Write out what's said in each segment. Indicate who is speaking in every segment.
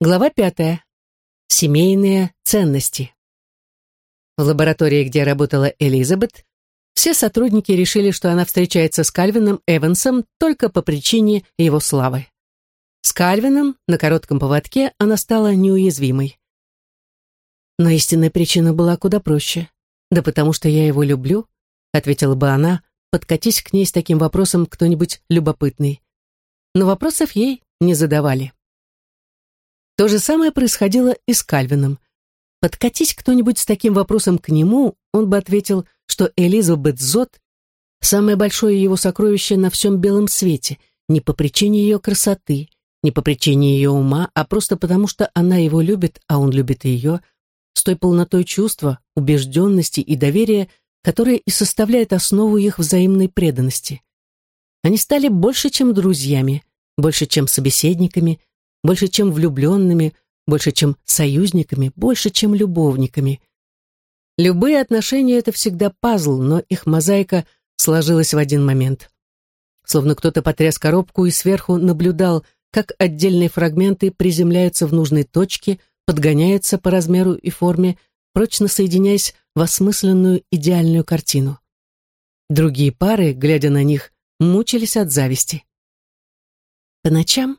Speaker 1: Глава пятая. Семейные ценности. В лаборатории, где работала Элизабет, все сотрудники решили, что она встречается с Кальвином Эвансом только по причине его славы. С Кальвином на коротком поводке она стала неуязвимой. Но истинная причина была куда проще. Да потому что я его люблю, ответила бы она, подкатись к ней с таким вопросом кто-нибудь любопытный. Но вопросов ей не задавали. То же самое происходило и с Кальвином. Подкатись кто-нибудь с таким вопросом к нему, он бы ответил, что Элизабет Зот – самое большое его сокровище на всем белом свете, не по причине ее красоты, не по причине ее ума, а просто потому, что она его любит, а он любит ее, с той полнотой чувства, убежденности и доверия, которая и составляет основу их взаимной преданности. Они стали больше, чем друзьями, больше, чем собеседниками, больше, чем влюбленными, больше, чем союзниками, больше, чем любовниками. Любые отношения — это всегда пазл, но их мозаика сложилась в один момент. Словно кто-то потряс коробку и сверху наблюдал, как отдельные фрагменты приземляются в нужной точке, подгоняются по размеру и форме, прочно соединяясь в осмысленную идеальную картину. Другие пары, глядя на них, мучились от зависти. По ночам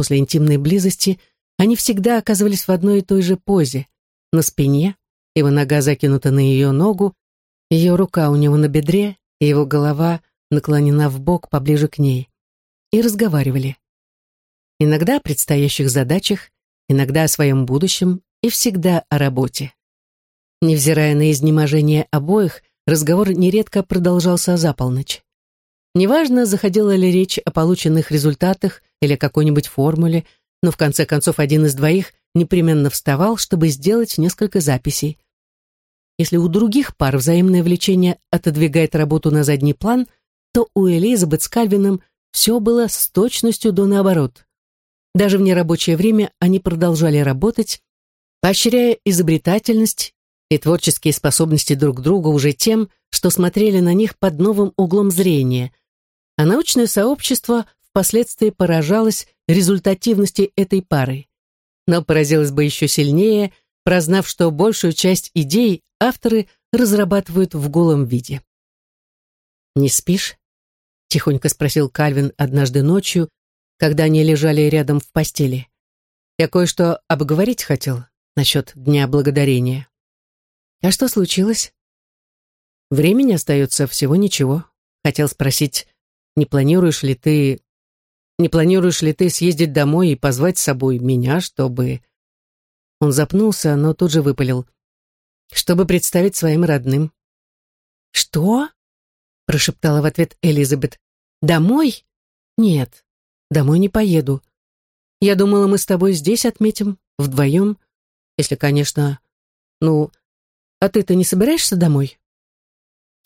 Speaker 1: После интимной близости они всегда оказывались в одной и той же позе. На спине, его нога закинута на ее ногу, ее рука у него на бедре, его голова наклонена в бок поближе к ней. И разговаривали. Иногда о предстоящих задачах, иногда о своем будущем и всегда о работе. Невзирая на изнеможение обоих, разговор нередко продолжался за полночь. Неважно, заходила ли речь о полученных результатах или какой-нибудь формуле, но в конце концов один из двоих непременно вставал, чтобы сделать несколько записей. Если у других пар взаимное влечение отодвигает работу на задний план, то у Элизабет с Кальвином все было с точностью до наоборот. Даже в нерабочее время они продолжали работать, поощряя изобретательность и творческие способности друг друга уже тем, что смотрели на них под новым углом зрения, а научное сообщество впоследствии поражалось результативности этой пары. Но поразилось бы еще сильнее, прознав, что большую часть идей авторы разрабатывают в голом виде. «Не спишь?» — тихонько спросил Кальвин однажды ночью, когда они лежали рядом в постели. «Я кое-что обговорить хотел насчет Дня Благодарения». «А что случилось?» «Времени остается всего ничего. Хотел спросить, не планируешь ли ты не планируешь ли ты съездить домой и позвать с собой меня, чтобы...» Он запнулся, но тут же выпалил. «Чтобы представить своим родным». «Что?» — прошептала в ответ Элизабет. «Домой? Нет, домой не поеду. Я думала, мы с тобой здесь отметим, вдвоем, если, конечно... Ну, а ты-то не собираешься домой?»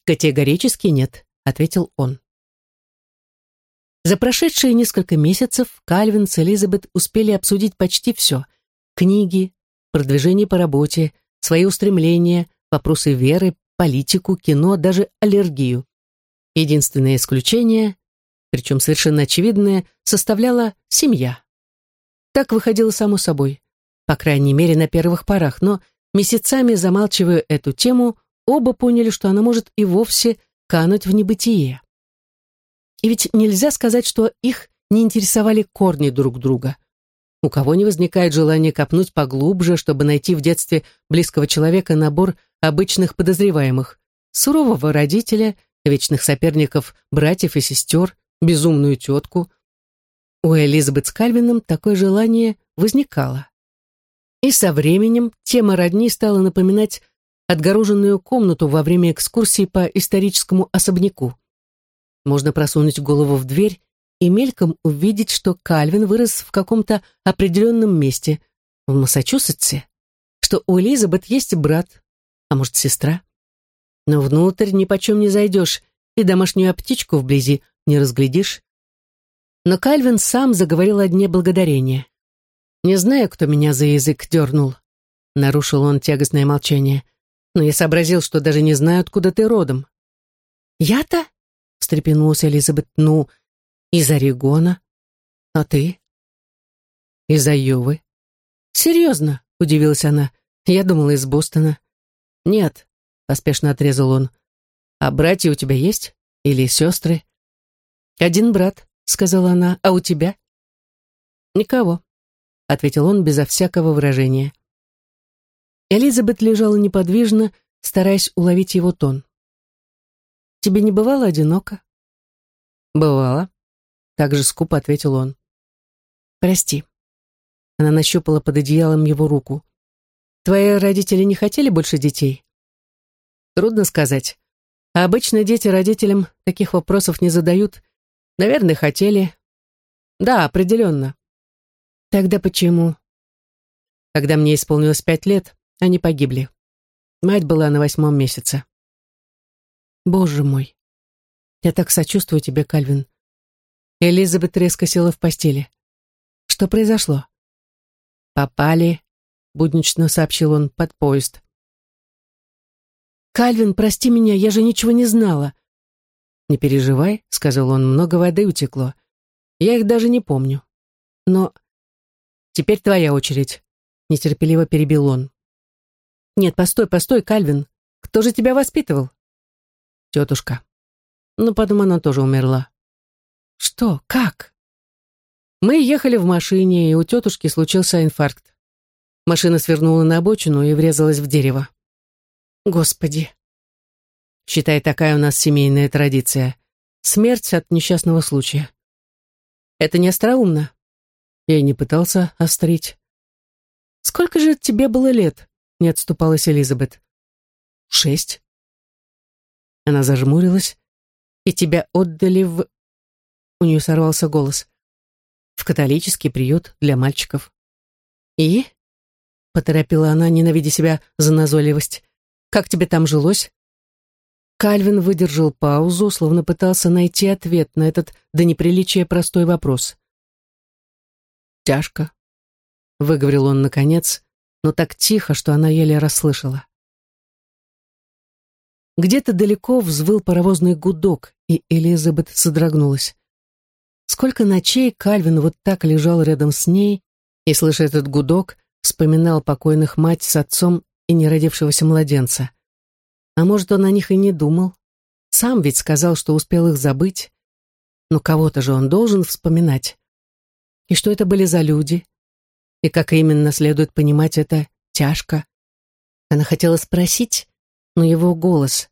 Speaker 1: «Категорически нет», — ответил он. За прошедшие несколько месяцев Кальвин с Элизабет успели обсудить почти все. Книги, продвижение по работе, свои устремления, вопросы веры, политику, кино, даже аллергию. Единственное исключение, причем совершенно очевидное, составляла семья. Так выходило само собой, по крайней мере на первых порах, но месяцами замалчивая эту тему, оба поняли, что она может и вовсе кануть в небытие. И ведь нельзя сказать, что их не интересовали корни друг друга. У кого не возникает желания копнуть поглубже, чтобы найти в детстве близкого человека набор обычных подозреваемых, сурового родителя, вечных соперников братьев и сестер, безумную тетку. У Элизабет с Кальвином такое желание возникало. И со временем тема родни стала напоминать отгороженную комнату во время экскурсии по историческому особняку. Можно просунуть голову в дверь и мельком увидеть, что Кальвин вырос в каком-то определенном месте, в Массачусетсе, что у Элизабет есть брат, а может, сестра. Но внутрь ни почем не зайдешь, и домашнюю аптечку вблизи не разглядишь. Но Кальвин сам заговорил о дне благодарения. «Не знаю, кто меня за язык дернул», — нарушил он тягостное молчание, «но я сообразил, что даже не знаю, откуда ты родом». «Я-то?» Встрепенулась Элизабет. «Ну, из Орегона. А ты?» «Из Айовы». «Серьезно?» — удивилась она. «Я думала, из Бостона». «Нет», — поспешно отрезал он. «А братья у тебя есть? Или сестры?» «Один брат», — сказала она. «А у тебя?» «Никого», — ответил он безо всякого выражения. Элизабет лежала неподвижно, стараясь уловить его тон. «Тебе не бывало одиноко?» «Бывало», — также скупо ответил он. «Прости». Она нащупала под одеялом его руку. «Твои родители не хотели больше детей?» «Трудно сказать. Обычно дети родителям таких вопросов не задают. Наверное, хотели. Да, определенно. Тогда почему? Когда мне исполнилось пять лет, они погибли. Мать была на восьмом месяце. Боже мой. Я так сочувствую тебе, Кальвин. Элизабет резко села в постели. Что произошло? Попали, буднично сообщил он, под поезд. Кальвин, прости меня, я же ничего не знала. Не переживай, сказал он, много воды утекло. Я их даже не помню. Но Теперь твоя очередь», — нетерпеливо перебил он. «Нет, постой, постой, Кальвин. Кто же тебя воспитывал?» «Тетушка». Ну, потом она тоже умерла. «Что? Как?» Мы ехали в машине, и у тетушки случился инфаркт. Машина свернула на обочину и врезалась в дерево. Господи. Считай, такая у нас семейная традиция. Смерть от несчастного случая. Это не остроумно. Я и не пытался острить. «Сколько же тебе было лет?» — не отступалась Элизабет. «Шесть». Она зажмурилась. «И тебя отдали в...» У нее сорвался голос. «В католический приют для мальчиков». «И?» — поторопила она, ненавидя себя за назойливость. «Как тебе там жилось?» Кальвин выдержал паузу, словно пытался найти ответ на этот до неприличия простой вопрос тяжко», — выговорил он наконец, но так тихо, что она еле расслышала. Где-то далеко взвыл паровозный гудок, и Элизабет содрогнулась. Сколько ночей Кальвин вот так лежал рядом с ней и, слыша этот гудок, вспоминал покойных мать с отцом и неродившегося младенца. А может, он о них и не думал. Сам ведь сказал, что успел их забыть. Но кого-то же он должен вспоминать. И что это были за люди? И как именно следует понимать это тяжко? Она хотела спросить, но его голос,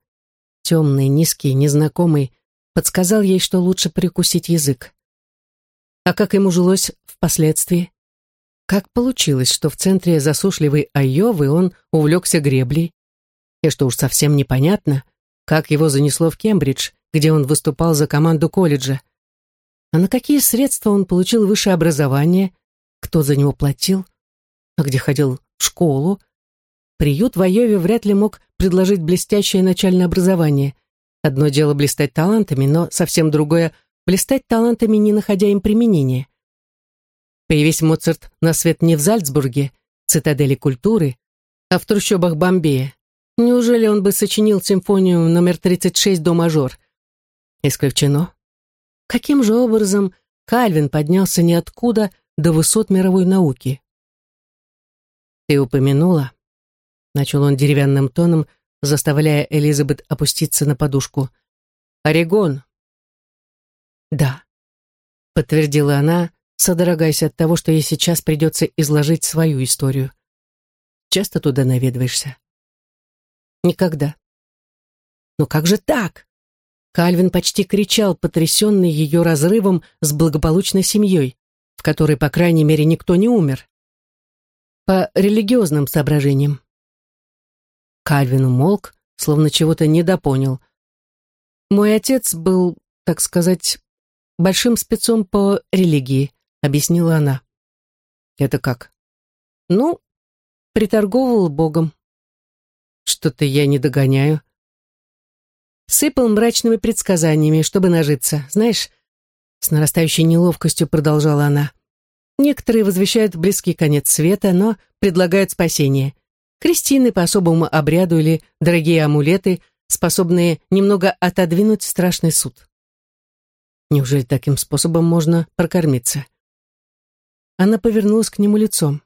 Speaker 1: темный, низкий, незнакомый, подсказал ей, что лучше прикусить язык. А как ему жилось впоследствии? Как получилось, что в центре засушливой Айовы он увлекся греблей? И что уж совсем непонятно, как его занесло в Кембридж, где он выступал за команду колледжа. А на какие средства он получил высшее образование? Кто за него платил? А где ходил в школу? Приют в Айове вряд ли мог предложить блестящее начальное образование. Одно дело блистать талантами, но совсем другое — блистать талантами, не находя им применения. Появись Моцарт на свет не в Зальцбурге, цитадели культуры, а в трущобах Бомбея. Неужели он бы сочинил симфонию номер 36 до мажор? Исключено. Каким же образом Кальвин поднялся ниоткуда до высот мировой науки? «Ты упомянула», — начал он деревянным тоном, заставляя Элизабет опуститься на подушку. «Орегон». «Да», — подтвердила она, содрогаясь от того, что ей сейчас придется изложить свою историю. «Часто туда наведываешься?» «Никогда». «Но как же так?» Кальвин почти кричал, потрясенный ее разрывом с благополучной семьей, в которой, по крайней мере, никто не умер. По религиозным соображениям. Кальвин умолк, словно чего-то недопонял. «Мой отец был, так сказать, большим спецом по религии», — объяснила она. «Это как?» «Ну, приторговывал Богом». «Что-то я не догоняю», Сыпал мрачными предсказаниями, чтобы нажиться. Знаешь, с нарастающей неловкостью продолжала она. Некоторые возвещают близкий конец света, но предлагают спасение. Крестины по особому обряду или дорогие амулеты, способные немного отодвинуть страшный суд. Неужели таким способом можно прокормиться? Она повернулась к нему лицом.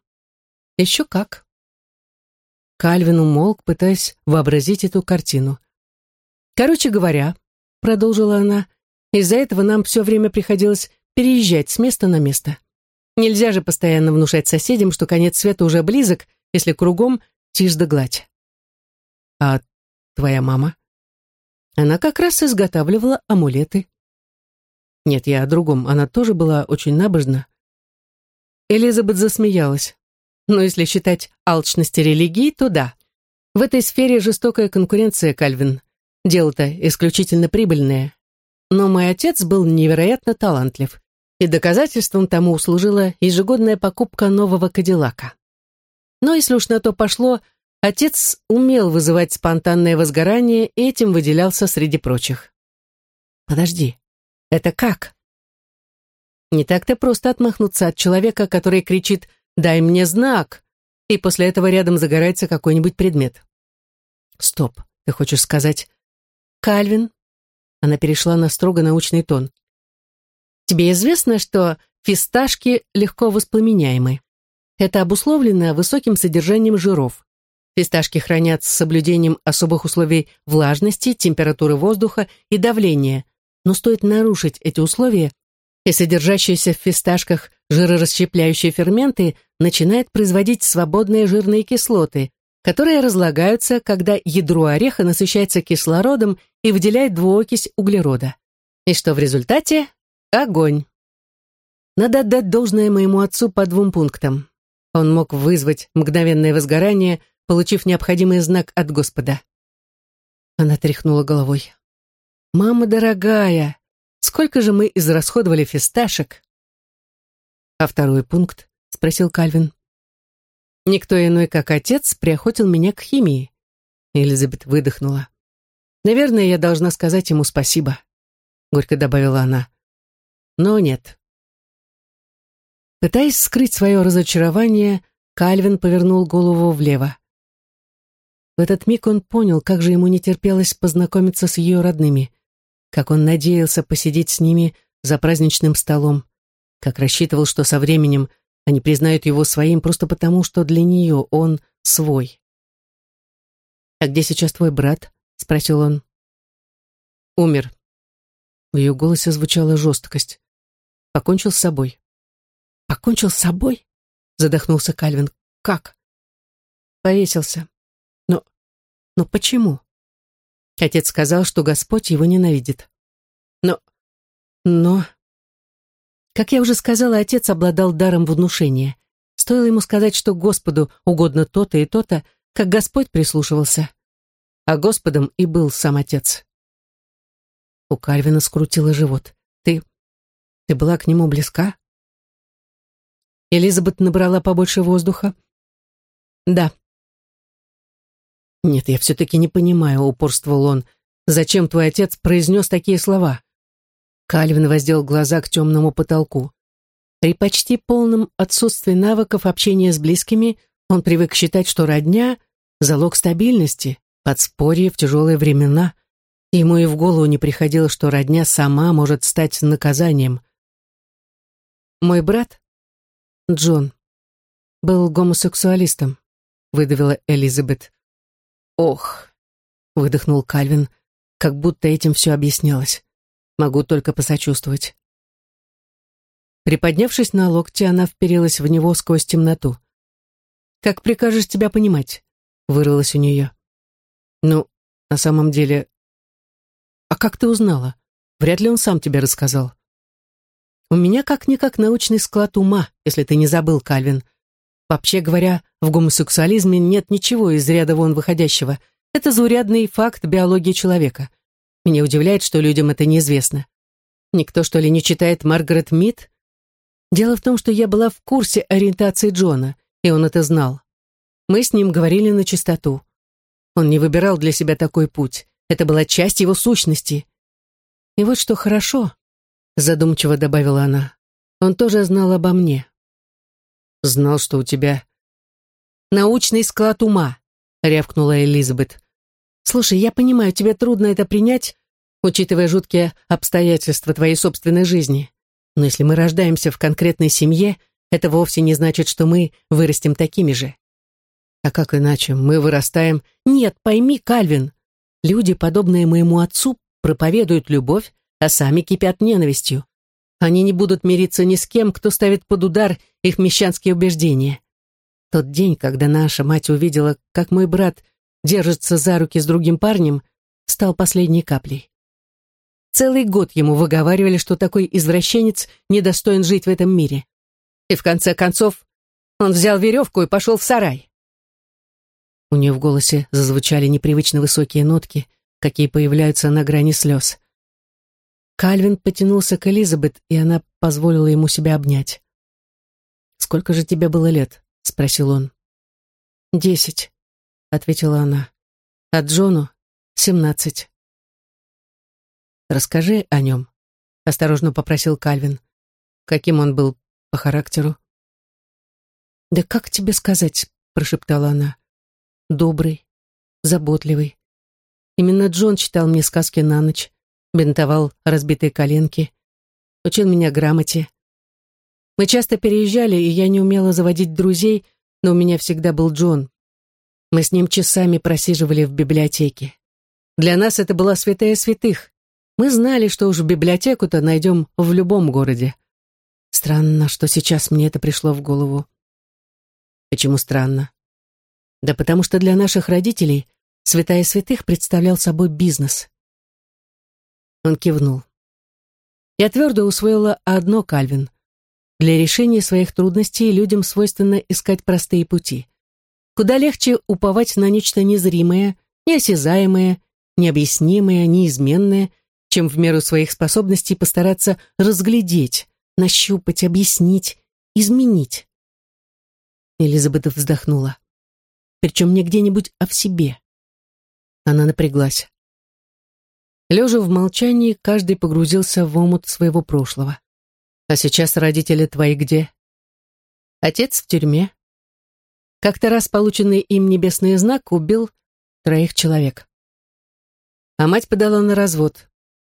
Speaker 1: Еще как. Кальвин умолк, пытаясь вообразить эту картину. «Короче говоря», — продолжила она, — «из-за этого нам все время приходилось переезжать с места на место. Нельзя же постоянно внушать соседям, что конец света уже близок, если кругом тишь да гладь». «А твоя мама?» Она как раз изготавливала амулеты. Нет, я о другом. Она тоже была очень набожна. Элизабет засмеялась. Но если считать алчность религии, то да. В этой сфере жестокая конкуренция, Кальвин. Дело-то исключительно прибыльное. Но мой отец был невероятно талантлив, и доказательством тому служила ежегодная покупка нового Кадиллака. Но если уж на то пошло, отец умел вызывать спонтанное возгорание и этим выделялся среди прочих. «Подожди, это как?» Не так-то просто отмахнуться от человека, который кричит «дай мне знак», и после этого рядом загорается какой-нибудь предмет. Стоп, ты хочешь сказать «Кальвин?» Она перешла на строго научный тон. «Тебе известно, что фисташки легко воспламеняемы. Это обусловлено высоким содержанием жиров. Фисташки хранят с соблюдением особых условий влажности, температуры воздуха и давления, но стоит нарушить эти условия, и содержащиеся в фисташках жирорасщепляющие ферменты начинают производить свободные жирные кислоты, которые разлагаются, когда ядро ореха насыщается кислородом и выделяет двуокись углерода. И что в результате? Огонь. Надо отдать должное моему отцу по двум пунктам. Он мог вызвать мгновенное возгорание, получив необходимый знак от Господа. Она тряхнула головой. «Мама дорогая, Сколько же мы израсходовали фисташек?» «А второй пункт?» — спросил Кальвин. «Никто иной, как отец, приохотил меня к химии». Элизабет выдохнула. «Наверное, я должна сказать ему спасибо», — горько добавила она. «Но нет». Пытаясь скрыть свое разочарование, Кальвин повернул голову влево. В этот миг он понял, как же ему не терпелось познакомиться с ее родными как он надеялся посидеть с ними за праздничным столом, как рассчитывал, что со временем они признают его своим просто потому, что для нее он свой. «А где сейчас твой брат?» — спросил он. «Умер». В ее голосе звучала жесткость. «Покончил с собой». «Покончил с собой?» — задохнулся Кальвин. «Как?» «Повесился. Но... но почему?» Отец сказал, что Господь его ненавидит. Но... но... Как я уже сказала, отец обладал даром внушения. Стоило ему сказать, что Господу угодно то-то и то-то, как Господь прислушивался. А Господом и был сам отец. У Кальвина скрутило живот. «Ты... ты была к нему близка?» Элизабет набрала побольше воздуха. «Да», «Нет, я все-таки не понимаю», — упорствовал он. «Зачем твой отец произнес такие слова?» Кальвин воздел глаза к темному потолку. При почти полном отсутствии навыков общения с близкими он привык считать, что родня — залог стабильности, подспорье в тяжелые времена. Ему и в голову не приходило, что родня сама может стать наказанием. «Мой брат, Джон, был гомосексуалистом», — выдавила Элизабет. «Ох», — выдохнул Кальвин, как будто этим все объяснялось. «Могу только посочувствовать». Приподнявшись на локте, она вперилась в него сквозь темноту. «Как прикажешь тебя понимать?» — вырвалось у нее. «Ну, на самом деле...» «А как ты узнала? Вряд ли он сам тебе рассказал». «У меня как-никак научный склад ума, если ты не забыл, Кальвин. Вообще говоря, в гомосексуализме нет ничего из ряда вон выходящего. Это заурядный факт биологии человека. Меня удивляет, что людям это неизвестно. Никто, что ли, не читает Маргарет Мид? Дело в том, что я была в курсе ориентации Джона, и он это знал. Мы с ним говорили на чистоту. Он не выбирал для себя такой путь. Это была часть его сущности. И вот что хорошо, задумчиво добавила она. Он тоже знал обо мне. Знал, что у тебя научный склад ума, рявкнула Элизабет. Слушай, я понимаю, тебе трудно это принять, учитывая жуткие обстоятельства твоей собственной жизни. Но если мы рождаемся в конкретной семье, это вовсе не значит, что мы вырастем такими же. А как иначе? Мы вырастаем... Нет, пойми, Кальвин, люди, подобные моему отцу, проповедуют любовь, а сами кипят ненавистью. Они не будут мириться ни с кем, кто ставит под удар их мещанские убеждения. Тот день, когда наша мать увидела, как мой брат держится за руки с другим парнем, стал последней каплей. Целый год ему выговаривали, что такой извращенец недостоин жить в этом мире. И в конце концов он взял веревку и пошел в сарай. У нее в голосе зазвучали непривычно высокие нотки, какие появляются на грани слез. Кальвин потянулся к Элизабет, и она позволила ему себя обнять. «Сколько же тебе было лет?» — спросил он. «Десять», — ответила она. «А Джону — семнадцать». «Расскажи о нем», — осторожно попросил Кальвин. «Каким он был по характеру?» «Да как тебе сказать?» — прошептала она. «Добрый, заботливый. Именно Джон читал мне сказки на ночь, бинтовал разбитые коленки, учил меня грамоте. Мы часто переезжали, и я не умела заводить друзей, но у меня всегда был Джон. Мы с ним часами просиживали в библиотеке. Для нас это была святая святых. Мы знали, что уж библиотеку-то найдем в любом городе. Странно, что сейчас мне это пришло в голову. Почему странно? Да потому что для наших родителей святая святых представлял собой бизнес. Он кивнул. Я твердо усвоила одно, Кальвин. Для решения своих трудностей людям свойственно искать простые пути. Куда легче уповать на нечто незримое, неосязаемое, необъяснимое, неизменное — чем в меру своих способностей постараться разглядеть, нащупать, объяснить, изменить. Элизабет вздохнула. Причем не где-нибудь, а в себе. Она напряглась. Лежа в молчании, каждый погрузился в омут своего прошлого. А сейчас родители твои где? Отец в тюрьме. Как-то раз полученный им небесный знак убил троих человек. А мать подала на развод.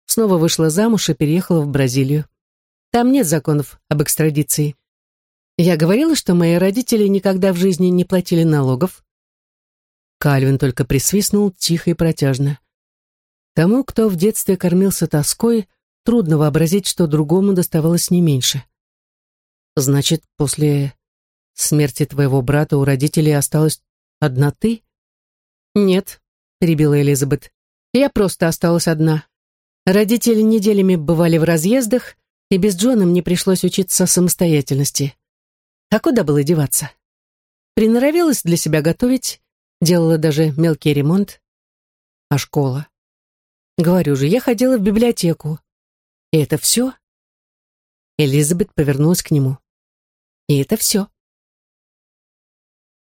Speaker 1: Снова вышла замуж и переехала в Бразилию. Там нет законов об экстрадиции. Я говорила, что мои родители никогда в жизни не платили налогов. Кальвин только присвистнул тихо и протяжно. Тому, кто в детстве кормился тоской, трудно вообразить, что другому доставалось не меньше. Значит, после смерти твоего брата у родителей осталась одна ты? Нет, перебила Элизабет. Я просто осталась одна. Родители неделями бывали в разъездах, и без Джона мне пришлось учиться самостоятельности. А куда было деваться? Приноровилась для себя готовить, делала даже мелкий ремонт. А школа? Говорю же, я ходила в библиотеку. И это все? Элизабет повернулась к нему. И это все.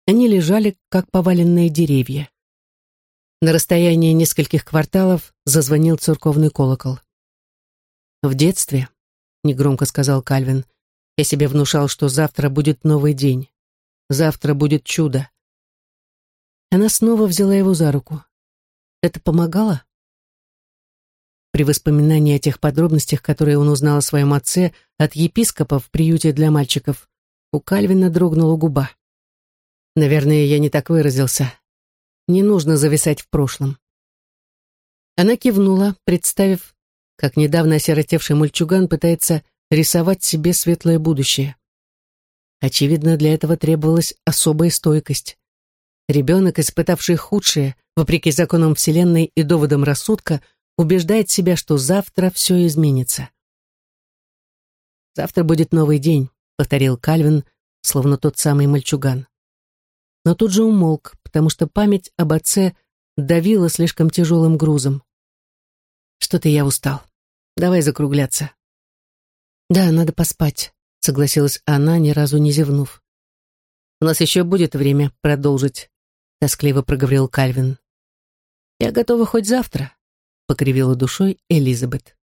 Speaker 1: Они лежали, как поваленные деревья. На расстоянии нескольких кварталов зазвонил церковный колокол. «В детстве», — негромко сказал Кальвин, — «я себе внушал, что завтра будет новый день. Завтра будет чудо». Она снова взяла его за руку. Это помогало? При воспоминании о тех подробностях, которые он узнал о своем отце от епископа в приюте для мальчиков, у Кальвина дрогнула губа. Наверное, я не так выразился. Не нужно зависать в прошлом. Она кивнула, представив, как недавно осиротевший мальчуган пытается рисовать себе светлое будущее. Очевидно, для этого требовалась особая стойкость. Ребенок, испытавший худшее, вопреки законам Вселенной и доводам рассудка, убеждает себя, что завтра все изменится. «Завтра будет новый день», — повторил Кальвин, словно тот самый мальчуган но тут же умолк, потому что память об отце давила слишком тяжелым грузом. «Что-то я устал. Давай закругляться». «Да, надо поспать», — согласилась она, ни разу не зевнув. «У нас еще будет время продолжить», — тоскливо проговорил Кальвин. «Я готова хоть завтра», — покривила душой Элизабет.